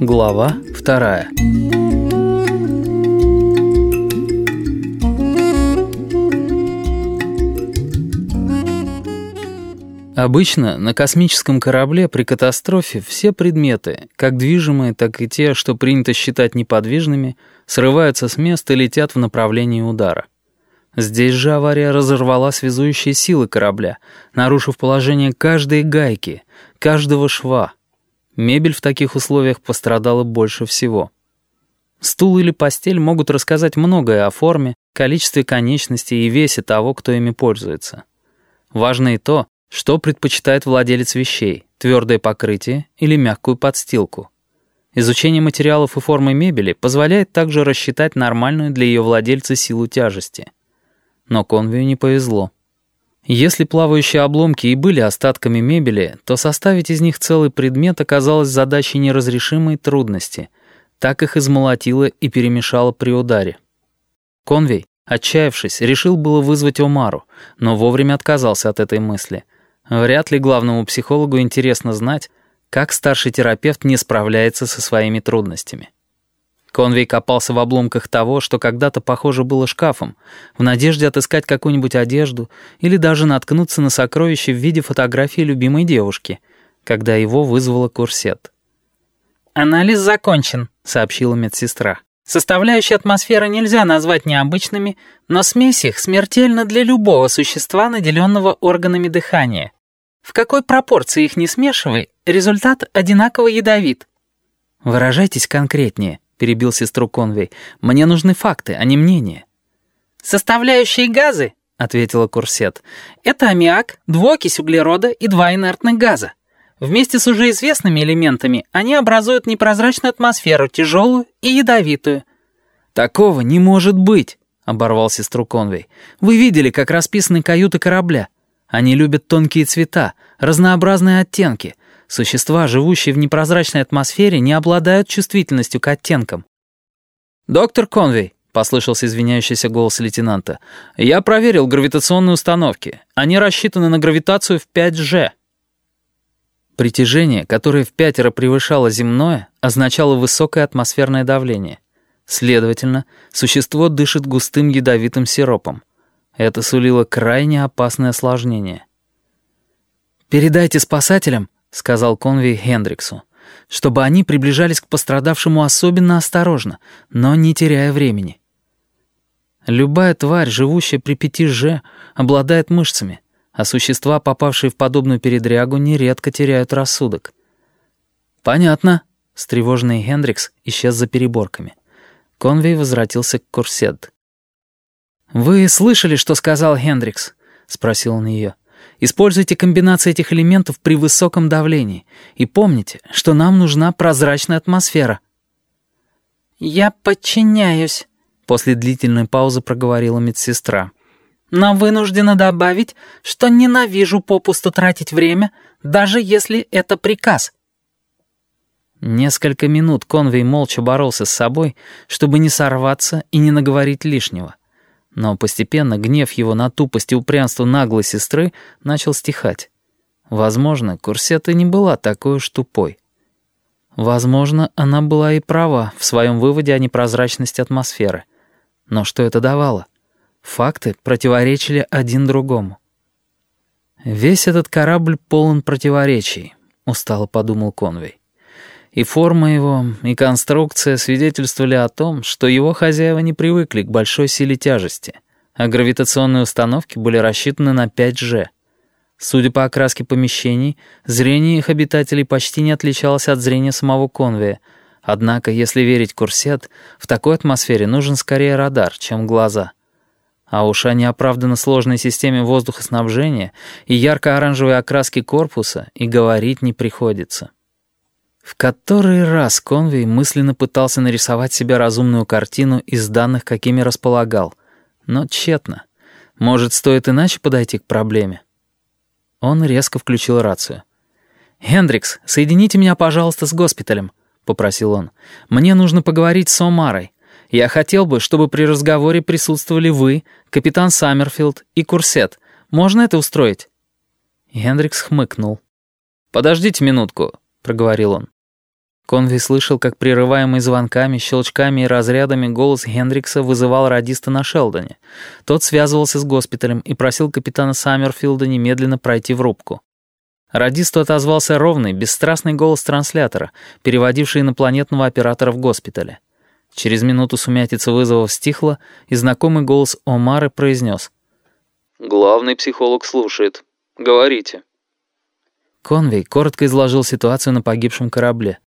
Глава вторая. Обычно на космическом корабле при катастрофе все предметы, как движимые, так и те, что принято считать неподвижными, срываются с места и летят в направлении удара. Здесь же авария разорвала связующие силы корабля, нарушив положение каждой гайки, каждого шва. Мебель в таких условиях пострадала больше всего. Стул или постель могут рассказать многое о форме, количестве конечностей и весе того, кто ими пользуется. Важно и то, что предпочитает владелец вещей — твердое покрытие или мягкую подстилку. Изучение материалов и формы мебели позволяет также рассчитать нормальную для ее владельца силу тяжести — но Конвию не повезло. Если плавающие обломки и были остатками мебели, то составить из них целый предмет оказалось задачей неразрешимой трудности. Так их измолотило и перемешало при ударе. Конвей, отчаявшись, решил было вызвать Омару, но вовремя отказался от этой мысли. Вряд ли главному психологу интересно знать, как старший терапевт не справляется со своими трудностями. Конвей копался в обломках того, что когда-то похоже было шкафом, в надежде отыскать какую-нибудь одежду или даже наткнуться на сокровище в виде фотографии любимой девушки, когда его вызвала курсет. «Анализ закончен», — сообщила медсестра. «Составляющие атмосферы нельзя назвать необычными, но смесь их смертельна для любого существа, наделенного органами дыхания. В какой пропорции их не смешивай, результат одинаково ядовит». «Выражайтесь конкретнее», перебил сестру Конвей. «Мне нужны факты, а не мнения». «Составляющие газы», — ответила Курсет, — «это аммиак, двуокись углерода и два инертных газа. Вместе с уже известными элементами они образуют непрозрачную атмосферу, тяжелую и ядовитую». «Такого не может быть», — оборвал сестру Конвей. «Вы видели, как расписаны каюты корабля. Они любят тонкие цвета, разнообразные оттенки, Существа, живущие в непрозрачной атмосфере, не обладают чувствительностью к оттенкам. «Доктор Конвей», — послышался извиняющийся голос лейтенанта, «я проверил гравитационные установки. Они рассчитаны на гравитацию в 5G». Притяжение, которое в пятеро превышало земное, означало высокое атмосферное давление. Следовательно, существо дышит густым ядовитым сиропом. Это сулило крайне опасное осложнение. «Передайте спасателям», — сказал Конвей Хендриксу, «чтобы они приближались к пострадавшему особенно осторожно, но не теряя времени». Любая тварь, живущая при 5G, обладает мышцами, а существа, попавшие в подобную передрягу, нередко теряют рассудок. «Понятно», — встревоженный Хендрикс исчез за переборками. Конвей возвратился к Курсет. «Вы слышали, что сказал Хендрикс?» — спросил он ее. Используйте комбинации этих элементов при высоком давлении. И помните, что нам нужна прозрачная атмосфера». «Я подчиняюсь», — после длительной паузы проговорила медсестра. «Но вынуждена добавить, что ненавижу попусту тратить время, даже если это приказ». Несколько минут Конвей молча боролся с собой, чтобы не сорваться и не наговорить лишнего. Но постепенно гнев его на тупость и упрямство наглой сестры начал стихать. Возможно, Курсета не была такой уж тупой. Возможно, она была и права в своем выводе о непрозрачности атмосферы. Но что это давало? Факты противоречили один другому. «Весь этот корабль полон противоречий», — устало подумал Конвей. И форма его, и конструкция свидетельствовали о том, что его хозяева не привыкли к большой силе тяжести, а гравитационные установки были рассчитаны на 5G. Судя по окраске помещений, зрение их обитателей почти не отличалось от зрения самого конвея, однако, если верить Курсет, в такой атмосфере нужен скорее радар, чем глаза. А уж о неоправданно сложной системе воздухоснабжения и ярко-оранжевой окраске корпуса и говорить не приходится. В который раз Конвей мысленно пытался нарисовать себе разумную картину из данных, какими располагал. Но тщетно. Может, стоит иначе подойти к проблеме? Он резко включил рацию. «Хендрикс, соедините меня, пожалуйста, с госпиталем», — попросил он. «Мне нужно поговорить с Омарой. Я хотел бы, чтобы при разговоре присутствовали вы, капитан Саммерфилд и Курсет. Можно это устроить?» Хендрикс хмыкнул. «Подождите минутку», — проговорил он. Конвей слышал, как прерываемый звонками, щелчками и разрядами голос Хендрикса вызывал радиста на Шелдоне. Тот связывался с госпиталем и просил капитана Саммерфилда немедленно пройти в рубку. Радисту отозвался ровный, бесстрастный голос транслятора, переводивший инопланетного оператора в госпитале. Через минуту сумятица вызовов стихла, и знакомый голос Омары произнес. «Главный психолог слушает. Говорите». Конвей коротко изложил ситуацию на погибшем корабле.